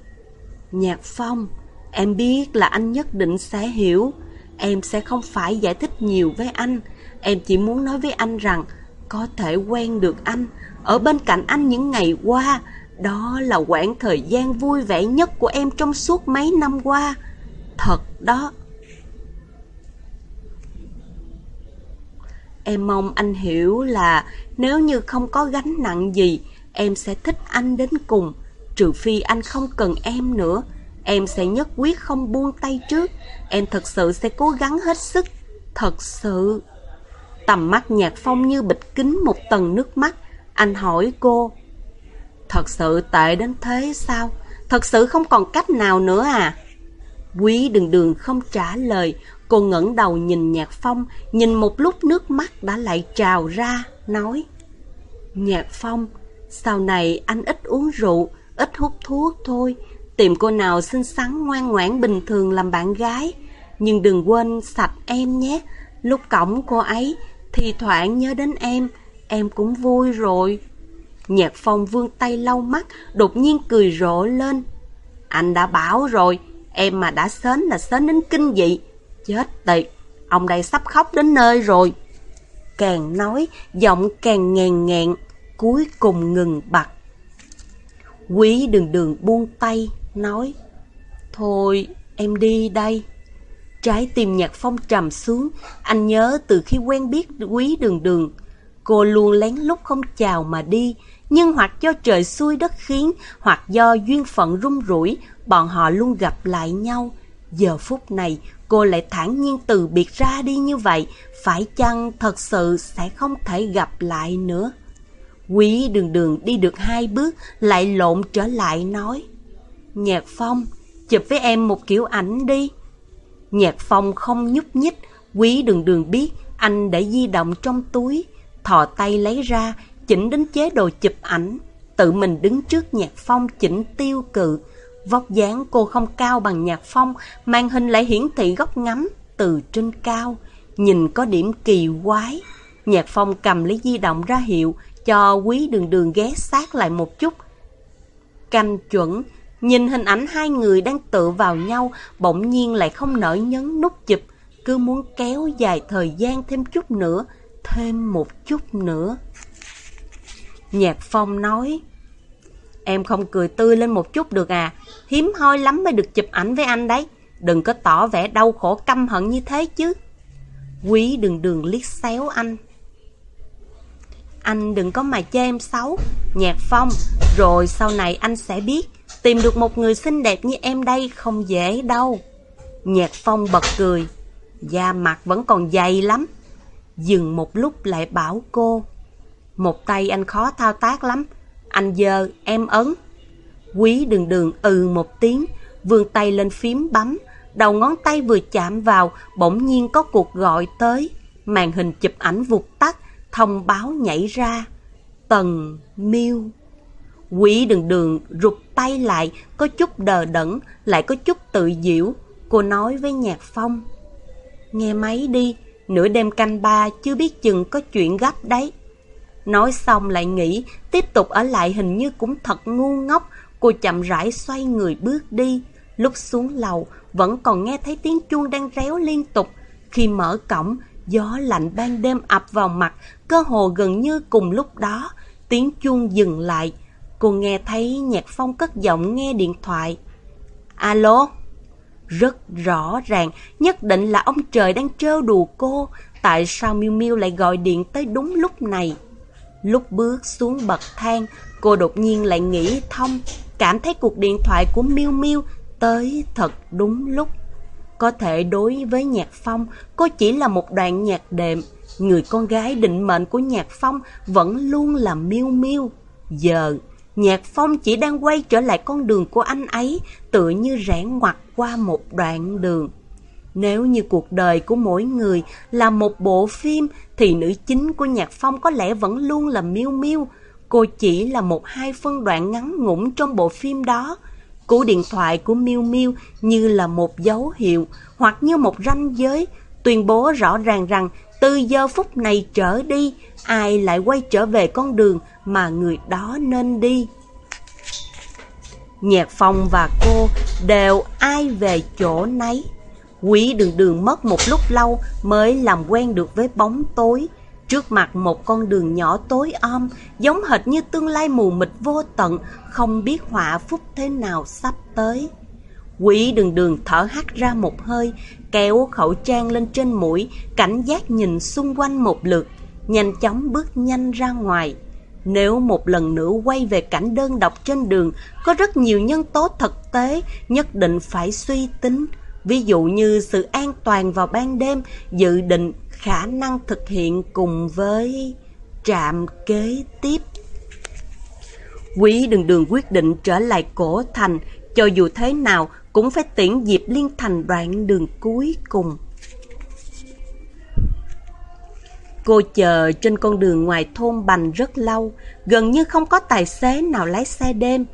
A: Nhạc Phong, em biết là anh nhất định sẽ hiểu. Em sẽ không phải giải thích nhiều với anh. Em chỉ muốn nói với anh rằng có thể quen được anh, ở bên cạnh anh những ngày qua. Đó là quãng thời gian vui vẻ nhất của em trong suốt mấy năm qua. Thật đó. Em mong anh hiểu là nếu như không có gánh nặng gì, em sẽ thích anh đến cùng, trừ phi anh không cần em nữa. Em sẽ nhất quyết không buông tay trước, em thật sự sẽ cố gắng hết sức, thật sự. Tầm mắt nhạc phong như bịch kính một tầng nước mắt, anh hỏi cô. Thật sự tệ đến thế sao? Thật sự không còn cách nào nữa à? Quý đường đường không trả lời, Cô ngẩng đầu nhìn Nhạc Phong, nhìn một lúc nước mắt đã lại trào ra, nói Nhạc Phong, sau này anh ít uống rượu, ít hút thuốc thôi, tìm cô nào xinh xắn ngoan ngoãn bình thường làm bạn gái. Nhưng đừng quên sạch em nhé, lúc cổng cô ấy, thì thoảng nhớ đến em, em cũng vui rồi. Nhạc Phong vươn tay lau mắt, đột nhiên cười rộ lên. Anh đã bảo rồi, em mà đã sến là sến đến kinh dị, Chết tiệt, ông đây sắp khóc đến nơi rồi. Càng nói, giọng càng ngàn ngẹn, cuối cùng ngừng bặt. Quý đường đường buông tay, nói, Thôi, em đi đây. Trái tim nhạc phong trầm xuống, anh nhớ từ khi quen biết quý đường đường, cô luôn lén lút không chào mà đi, nhưng hoặc do trời xui đất khiến, hoặc do duyên phận rung rủi, bọn họ luôn gặp lại nhau. Giờ phút này, cô lại thản nhiên từ biệt ra đi như vậy, phải chăng thật sự sẽ không thể gặp lại nữa? Quý đường đường đi được hai bước, lại lộn trở lại nói. Nhạc Phong, chụp với em một kiểu ảnh đi. Nhạc Phong không nhúc nhích, quý đường đường biết anh để di động trong túi, thò tay lấy ra, chỉnh đến chế độ chụp ảnh. Tự mình đứng trước Nhạc Phong chỉnh tiêu cự, Vóc dáng cô không cao bằng nhạc phong, màn hình lại hiển thị góc ngắm từ trên cao, nhìn có điểm kỳ quái. Nhạc phong cầm lấy di động ra hiệu, cho quý đường đường ghé sát lại một chút. Canh chuẩn, nhìn hình ảnh hai người đang tự vào nhau, bỗng nhiên lại không nở nhấn nút chụp, cứ muốn kéo dài thời gian thêm chút nữa, thêm một chút nữa. Nhạc phong nói, Em không cười tươi lên một chút được à? Hiếm hoi lắm mới được chụp ảnh với anh đấy. Đừng có tỏ vẻ đau khổ căm hận như thế chứ. Quý đừng đường liếc xéo anh. Anh đừng có mà chê em xấu. Nhạc phong, rồi sau này anh sẽ biết. Tìm được một người xinh đẹp như em đây không dễ đâu. Nhạc phong bật cười. Da mặt vẫn còn dày lắm. Dừng một lúc lại bảo cô. Một tay anh khó thao tác lắm. Anh dơ, em ấn. Quý đường đường ừ một tiếng, vươn tay lên phím bấm. Đầu ngón tay vừa chạm vào, bỗng nhiên có cuộc gọi tới. Màn hình chụp ảnh vụt tắt, thông báo nhảy ra. Tần miêu Quý đường đường rụt tay lại, có chút đờ đẫn, lại có chút tự diễu. Cô nói với Nhạc Phong. Nghe máy đi, nửa đêm canh ba chưa biết chừng có chuyện gấp đấy. Nói xong lại nghĩ, tiếp tục ở lại hình như cũng thật ngu ngốc. Cô chậm rãi xoay người bước đi. Lúc xuống lầu, vẫn còn nghe thấy tiếng chuông đang réo liên tục. Khi mở cổng, Gió lạnh ban đêm ập vào mặt, cơ hồ gần như cùng lúc đó, tiếng chuông dừng lại. Cô nghe thấy Nhạc Phong cất giọng nghe điện thoại. Alo? Rất rõ ràng, nhất định là ông trời đang trêu đùa cô. Tại sao Miu Miu lại gọi điện tới đúng lúc này? Lúc bước xuống bậc thang, cô đột nhiên lại nghĩ thông, cảm thấy cuộc điện thoại của Miu Miu tới thật đúng lúc. Có thể đối với Nhạc Phong, cô chỉ là một đoạn nhạc đệm, người con gái định mệnh của Nhạc Phong vẫn luôn là Miu Miu. Giờ, Nhạc Phong chỉ đang quay trở lại con đường của anh ấy, tựa như rẽ ngoặt qua một đoạn đường. Nếu như cuộc đời của mỗi người là một bộ phim, thì nữ chính của Nhạc Phong có lẽ vẫn luôn là Miu Miu. Cô chỉ là một hai phân đoạn ngắn ngủn trong bộ phim đó. Cú điện thoại của Miu Miu như là một dấu hiệu hoặc như một ranh giới, tuyên bố rõ ràng rằng từ giờ phút này trở đi, ai lại quay trở về con đường mà người đó nên đi. Nhạc Phong và cô đều ai về chỗ nấy. Quý đường đường mất một lúc lâu mới làm quen được với bóng tối. Trước mặt một con đường nhỏ tối om, giống hệt như tương lai mù mịt vô tận, không biết họa phúc thế nào sắp tới. Quỷ đường đường thở hắt ra một hơi, kéo khẩu trang lên trên mũi, cảnh giác nhìn xung quanh một lượt, nhanh chóng bước nhanh ra ngoài. Nếu một lần nữa quay về cảnh đơn độc trên đường, có rất nhiều nhân tố thực tế nhất định phải suy tính. Ví dụ như sự an toàn vào ban đêm, dự định khả năng thực hiện cùng với trạm kế tiếp. Quý đường đường quyết định trở lại cổ thành, cho dù thế nào cũng phải tiễn dịp Liên Thành đoạn đường cuối cùng. Cô chờ trên con đường ngoài thôn Bành rất lâu, gần như không có tài xế nào lái xe đêm.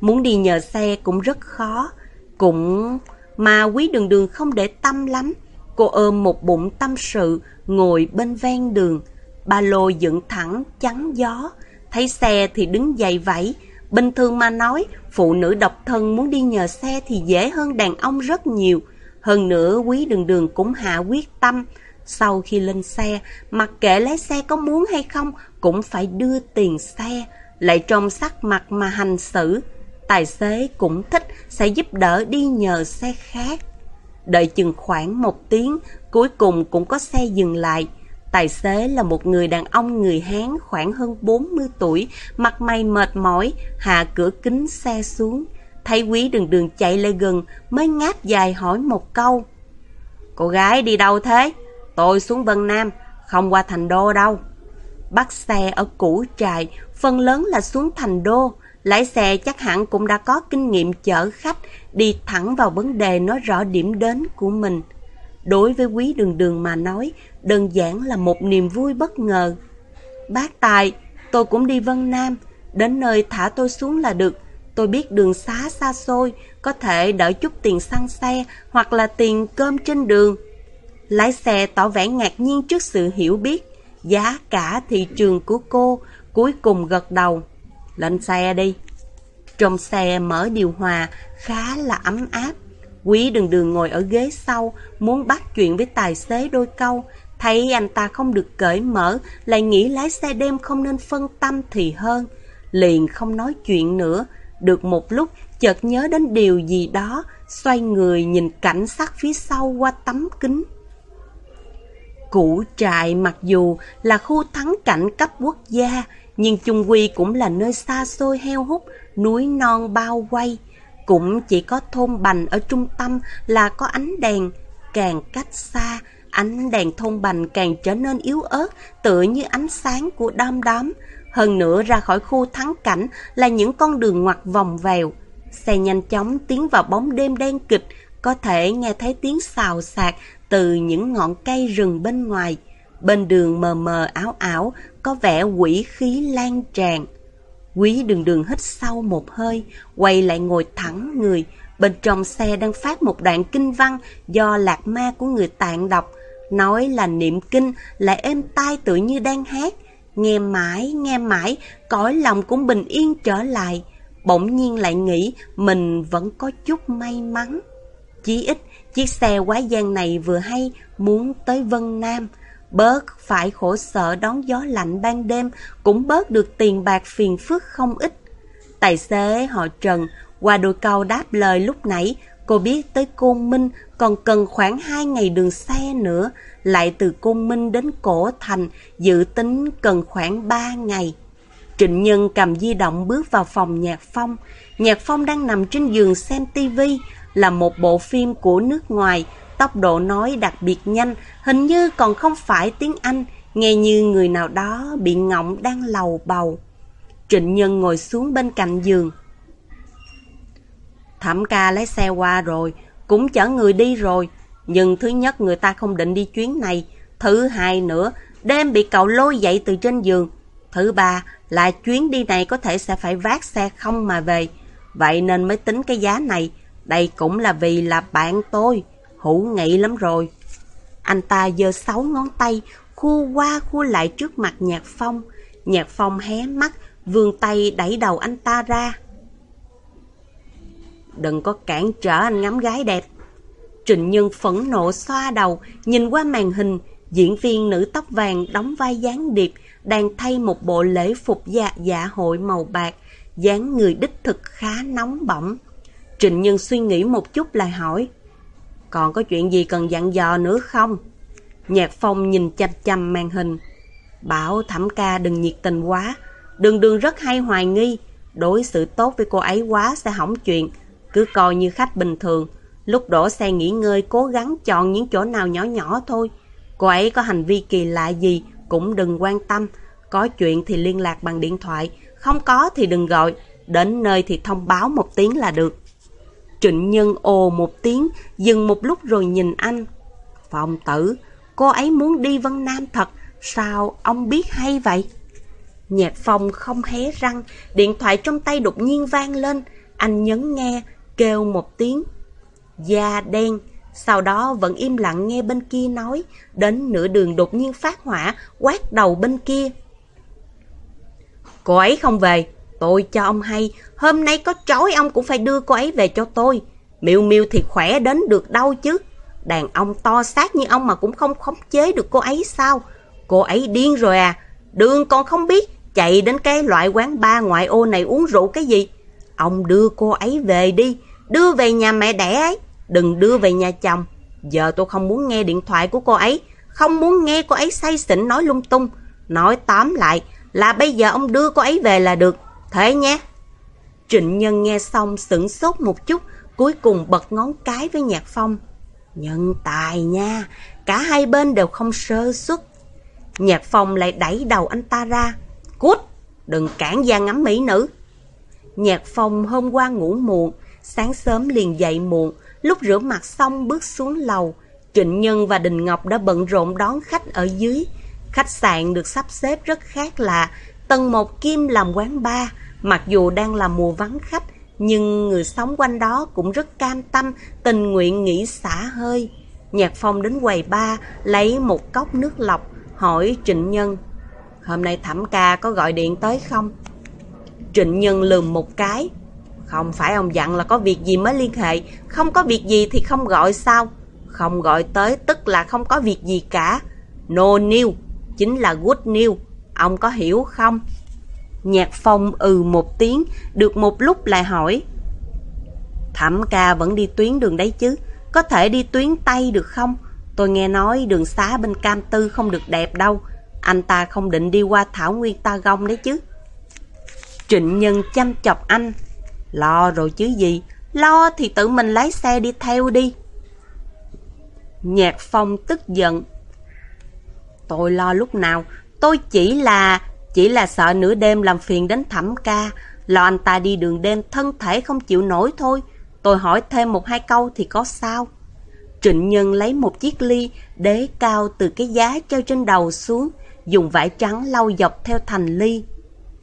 A: Muốn đi nhờ xe cũng rất khó, cũng mà quý đường đường không để tâm lắm. Cô ôm một bụng tâm sự, ngồi bên ven đường, ba lô dựng thẳng, chắn gió. Thấy xe thì đứng dậy vẫy. Bình thường mà nói, phụ nữ độc thân muốn đi nhờ xe thì dễ hơn đàn ông rất nhiều. Hơn nữa, quý đường đường cũng hạ quyết tâm. Sau khi lên xe, mặc kệ lái xe có muốn hay không, cũng phải đưa tiền xe, lại trong sắc mặt mà hành xử. Tài xế cũng thích sẽ giúp đỡ đi nhờ xe khác. Đợi chừng khoảng một tiếng, cuối cùng cũng có xe dừng lại. Tài xế là một người đàn ông người Hán khoảng hơn 40 tuổi, mặt mày mệt mỏi, hạ cửa kính xe xuống. Thấy quý đường đường chạy lại gần, mới ngáp dài hỏi một câu. Cô gái đi đâu thế? Tôi xuống Vân Nam, không qua thành đô đâu. Bắt xe ở củ trại, phần lớn là xuống thành đô. Lái xe chắc hẳn cũng đã có kinh nghiệm chở khách, đi thẳng vào vấn đề nói rõ điểm đến của mình. Đối với quý đường đường mà nói, đơn giản là một niềm vui bất ngờ. Bác Tài, tôi cũng đi Vân Nam, đến nơi thả tôi xuống là được. Tôi biết đường xá xa xôi, có thể đỡ chút tiền xăng xe hoặc là tiền cơm trên đường. Lái xe tỏ vẻ ngạc nhiên trước sự hiểu biết, giá cả thị trường của cô, cuối cùng gật đầu. Lên xe đi. Trong xe mở điều hòa, khá là ấm áp. Quý đường đường ngồi ở ghế sau, muốn bắt chuyện với tài xế đôi câu. Thấy anh ta không được cởi mở, lại nghĩ lái xe đêm không nên phân tâm thì hơn. Liền không nói chuyện nữa. Được một lúc, chợt nhớ đến điều gì đó, xoay người nhìn cảnh sát phía sau qua tấm kính. Củ trại mặc dù là khu thắng cảnh cấp quốc gia, nhưng chung quy cũng là nơi xa xôi heo hút, núi non bao quay. Cũng chỉ có thôn Bành ở trung tâm là có ánh đèn, càng cách xa, ánh đèn thôn Bành càng trở nên yếu ớt, tựa như ánh sáng của đom đóm. Hơn nữa ra khỏi khu thắng cảnh là những con đường ngoặt vòng vèo. Xe nhanh chóng tiến vào bóng đêm đen kịch, có thể nghe thấy tiếng xào xạc từ những ngọn cây rừng bên ngoài. Bên đường mờ mờ áo ảo, có vẻ quỷ khí lan tràn. Quý đường đường hít sâu một hơi, quay lại ngồi thẳng người. Bên trong xe đang phát một đoạn kinh văn do lạc ma của người tạng đọc. Nói là niệm kinh, lại êm tai tự như đang hát. Nghe mãi, nghe mãi, cõi lòng cũng bình yên trở lại. Bỗng nhiên lại nghĩ mình vẫn có chút may mắn. Chí ít, chiếc xe quá gian này vừa hay muốn tới Vân Nam bớt phải khổ sở đón gió lạnh ban đêm, cũng bớt được tiền bạc phiền phức không ít. Tài xế họ Trần qua đôi câu đáp lời lúc nãy, cô biết tới Côn Minh còn cần khoảng 2 ngày đường xe nữa, lại từ Côn Minh đến Cổ Thành dự tính cần khoảng 3 ngày. Trịnh Nhân cầm di động bước vào phòng Nhạc Phong. Nhạc Phong đang nằm trên giường xem tivi là một bộ phim của nước ngoài, tốc độ nói đặc biệt nhanh, hình như còn không phải tiếng Anh, nghe như người nào đó bị ngọng đang lầu bầu. Trịnh Nhân ngồi xuống bên cạnh giường. Thẩm ca lấy xe qua rồi, cũng chở người đi rồi. Nhưng thứ nhất người ta không định đi chuyến này. Thứ hai nữa, đêm bị cậu lôi dậy từ trên giường. Thứ ba là chuyến đi này có thể sẽ phải vác xe không mà về. Vậy nên mới tính cái giá này. Đây cũng là vì là bạn tôi. Hữu nghị lắm rồi. Anh ta giơ sáu ngón tay, khu qua khu lại trước mặt Nhạc Phong. Nhạc Phong hé mắt, vươn tay đẩy đầu anh ta ra. Đừng có cản trở anh ngắm gái đẹp. Trịnh Nhân phẫn nộ xoa đầu, nhìn qua màn hình, diễn viên nữ tóc vàng đóng vai gián điệp, đang thay một bộ lễ phục dạ dạ hội màu bạc, dáng người đích thực khá nóng bỏng. Trịnh Nhân suy nghĩ một chút lại hỏi, còn có chuyện gì cần dặn dò nữa không? Nhạc Phong nhìn chăm chăm màn hình, bảo thẩm ca đừng nhiệt tình quá, đường đường rất hay hoài nghi, đối xử tốt với cô ấy quá sẽ hỏng chuyện, cứ coi như khách bình thường. Lúc đổ xe nghỉ ngơi cố gắng chọn những chỗ nào nhỏ nhỏ thôi. Cô ấy có hành vi kỳ lạ gì cũng đừng quan tâm. Có chuyện thì liên lạc bằng điện thoại, không có thì đừng gọi. Đến nơi thì thông báo một tiếng là được. Trịnh Nhân ồ một tiếng, dừng một lúc rồi nhìn anh. Phong tử, cô ấy muốn đi Vân Nam thật, sao ông biết hay vậy? Nhạc phong không hé răng, điện thoại trong tay đột nhiên vang lên. Anh nhấn nghe, kêu một tiếng. Da đen, sau đó vẫn im lặng nghe bên kia nói, đến nửa đường đột nhiên phát hỏa, quát đầu bên kia. Cô ấy không về, tôi cho ông hay, hôm nay có trói ông cũng phải đưa cô ấy về cho tôi. Miêu miêu thì khỏe đến được đâu chứ. Đàn ông to xác như ông mà cũng không khống chế được cô ấy sao? Cô ấy điên rồi à? Đường còn không biết, chạy đến cái loại quán ba ngoại ô này uống rượu cái gì? Ông đưa cô ấy về đi, đưa về nhà mẹ đẻ ấy, đừng đưa về nhà chồng. Giờ tôi không muốn nghe điện thoại của cô ấy, không muốn nghe cô ấy say xỉn nói lung tung. Nói tóm lại là bây giờ ông đưa cô ấy về là được, thế nhé. Trịnh Nhân nghe xong sửng sốt một chút, cuối cùng bật ngón cái với Nhạc Phong. Nhân tài nha, cả hai bên đều không sơ xuất. Nhạc Phong lại đẩy đầu anh ta ra. Cút, đừng cản gia ngắm mỹ nữ. Nhạc Phong hôm qua ngủ muộn, sáng sớm liền dậy muộn, lúc rửa mặt xong bước xuống lầu. Trịnh Nhân và Đình Ngọc đã bận rộn đón khách ở dưới. Khách sạn được sắp xếp rất khác lạ, tầng một kim làm quán bar, mặc dù đang là mùa vắng khách, nhưng người sống quanh đó cũng rất cam tâm, tình nguyện nghỉ xả hơi. Nhạc Phong đến quầy ba, lấy một cốc nước lọc, hỏi Trịnh Nhân, hôm nay Thẩm ca có gọi điện tới không? Trịnh Nhân lườm một cái. Không phải ông dặn là có việc gì mới liên hệ, không có việc gì thì không gọi sao? Không gọi tới tức là không có việc gì cả. No new, chính là good new. Ông có hiểu không? Nhạc phong ừ một tiếng, được một lúc lại hỏi. Thẩm ca vẫn đi tuyến đường đấy chứ, có thể đi tuyến Tây được không? Tôi nghe nói đường xá bên Cam Tư không được đẹp đâu. Anh ta không định đi qua Thảo Nguyên Ta Gông đấy chứ. Trịnh Nhân chăm chọc anh. Lo rồi chứ gì, lo thì tự mình lái xe đi theo đi. Nhạc Phong tức giận. Tôi lo lúc nào, tôi chỉ là, chỉ là sợ nửa đêm làm phiền đến thẩm ca, lo anh ta đi đường đêm thân thể không chịu nổi thôi. Tôi hỏi thêm một hai câu thì có sao? Trịnh Nhân lấy một chiếc ly, đế cao từ cái giá treo trên đầu xuống, dùng vải trắng lau dọc theo thành ly.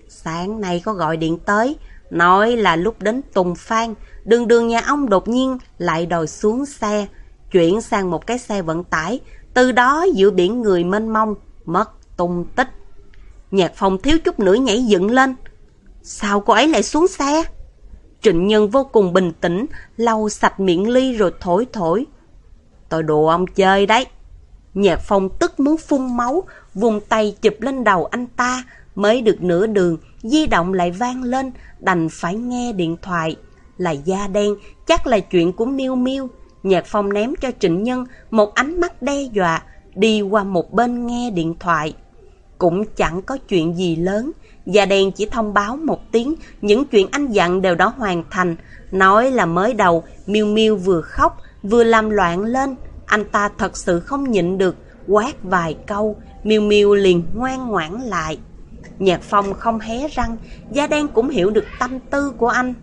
A: Sáng nay có gọi điện tới, nói là lúc đến Tùng Phan, đường đường nhà ông đột nhiên lại đòi xuống xe, chuyển sang một cái xe vận tải, từ đó giữa biển người mênh mông, mất tung tích. Nhạc phòng thiếu chút nữa nhảy dựng lên. Sao cô ấy lại xuống xe? Trịnh Nhân vô cùng bình tĩnh, lau sạch miệng ly rồi thổi thổi. tội đồ ông chơi đấy. Nhạc phong tức muốn phun máu, vùng tay chụp lên đầu anh ta, mới được nửa đường, di động lại vang lên, đành phải nghe điện thoại. Là da đen, chắc là chuyện của Miêu Miêu. Nhạc phong ném cho Trịnh Nhân một ánh mắt đe dọa, đi qua một bên nghe điện thoại. Cũng chẳng có chuyện gì lớn, da đen chỉ thông báo một tiếng, những chuyện anh dặn đều đã hoàn thành. Nói là mới đầu, Miêu Miêu vừa khóc, vừa làm loạn lên. Anh ta thật sự không nhịn được, quát vài câu, Miêu Miêu liền ngoan ngoãn lại. Nhạc Phong không hé răng, da đen cũng hiểu được tâm tư của anh.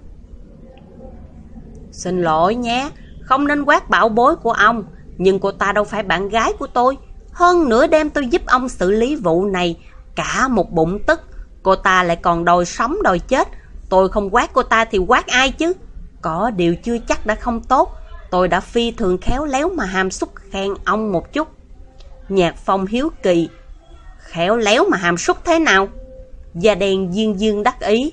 A: Xin lỗi nhé, không nên quát bảo bối của ông, nhưng cô ta đâu phải bạn gái của tôi. Hơn nữa đêm tôi giúp ông xử lý vụ này, cả một bụng tức. Cô ta lại còn đòi sống đòi chết. Tôi không quát cô ta thì quát ai chứ? Có điều chưa chắc đã không tốt. Tôi đã phi thường khéo léo mà hàm xúc khen ông một chút. Nhạc phong hiếu kỳ. Khéo léo mà hàm xúc thế nào? Da đen dương dương đắc ý.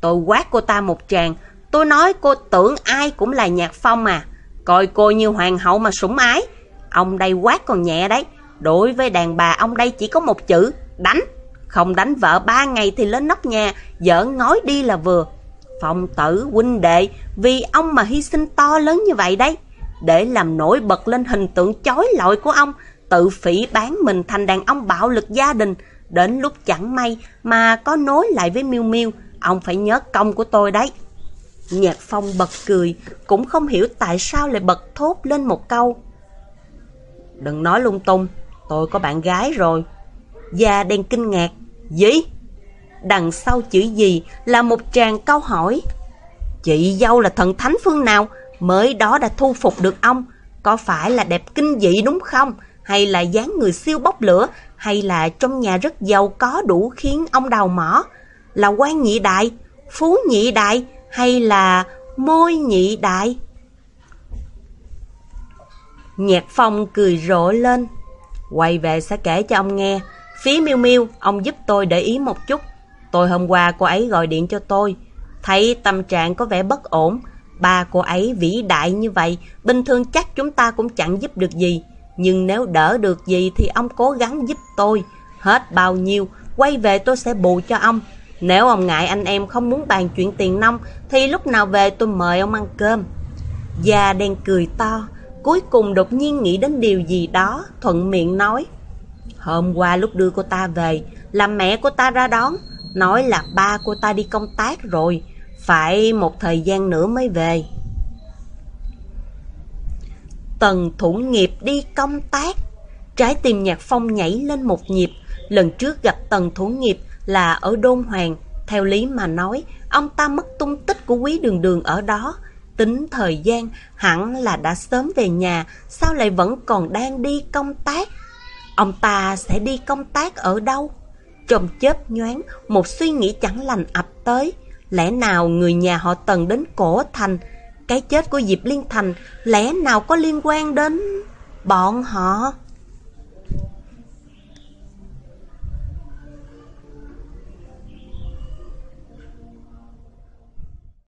A: Tôi quát cô ta một tràng. Tôi nói cô tưởng ai cũng là nhạc phong à. Coi cô như hoàng hậu mà sủng ái. Ông đây quát còn nhẹ đấy. Đối với đàn bà ông đây chỉ có một chữ, đánh. Không đánh vợ ba ngày thì lên nóc nhà, vợ ngói đi là vừa. Phong tử huynh đệ, vì ông mà hy sinh to lớn như vậy đấy. Để làm nổi bật lên hình tượng chói lọi của ông, tự phỉ bán mình thành đàn ông bạo lực gia đình. Đến lúc chẳng may mà có nối lại với Miêu Miêu, ông phải nhớ công của tôi đấy. Nhạc Phong bật cười, cũng không hiểu tại sao lại bật thốt lên một câu. Đừng nói lung tung, tôi có bạn gái rồi. Gia đen kinh ngạc. Gì? Đằng sau chữ gì là một tràng câu hỏi. Chị dâu là thần thánh phương nào mới đó đã thu phục được ông? Có phải là đẹp kinh dị đúng không? Hay là dáng người siêu bốc lửa? Hay là trong nhà rất giàu có đủ khiến ông đào mỏ? Là quan nhị đại? Phú nhị đại? Hay là môi nhị đại? Nhạc phong cười rộ lên. Quay về sẽ kể cho ông nghe. Phía miêu miêu, ông giúp tôi để ý một chút. Tôi hôm qua cô ấy gọi điện cho tôi. Thấy tâm trạng có vẻ bất ổn. Ba cô ấy vĩ đại như vậy, bình thường chắc chúng ta cũng chẳng giúp được gì. Nhưng nếu đỡ được gì thì ông cố gắng giúp tôi. Hết bao nhiêu, quay về tôi sẽ bù cho ông. Nếu ông ngại anh em không muốn bàn chuyện tiền nông, thì lúc nào về tôi mời ông ăn cơm. Già đen cười to, cuối cùng đột nhiên nghĩ đến điều gì đó, thuận miệng nói. Hôm qua lúc đưa cô ta về, là mẹ cô ta ra đón, nói là ba cô ta đi công tác rồi, phải một thời gian nữa mới về. Tần thủ nghiệp đi công tác, trái tim nhạc phong nhảy lên một nhịp, lần trước gặp tần thủ nghiệp là ở Đôn Hoàng, theo lý mà nói, ông ta mất tung tích của quý đường đường ở đó, tính thời gian hẳn là đã sớm về nhà, sao lại vẫn còn đang đi công tác? Ông ta sẽ đi công tác ở đâu? Trong chớp nhoáng, một suy nghĩ chẳng lành ập tới. Lẽ nào người nhà họ Tần đến cổ thành? Cái chết của Diệp Liên Thành lẽ nào có liên quan đến bọn họ?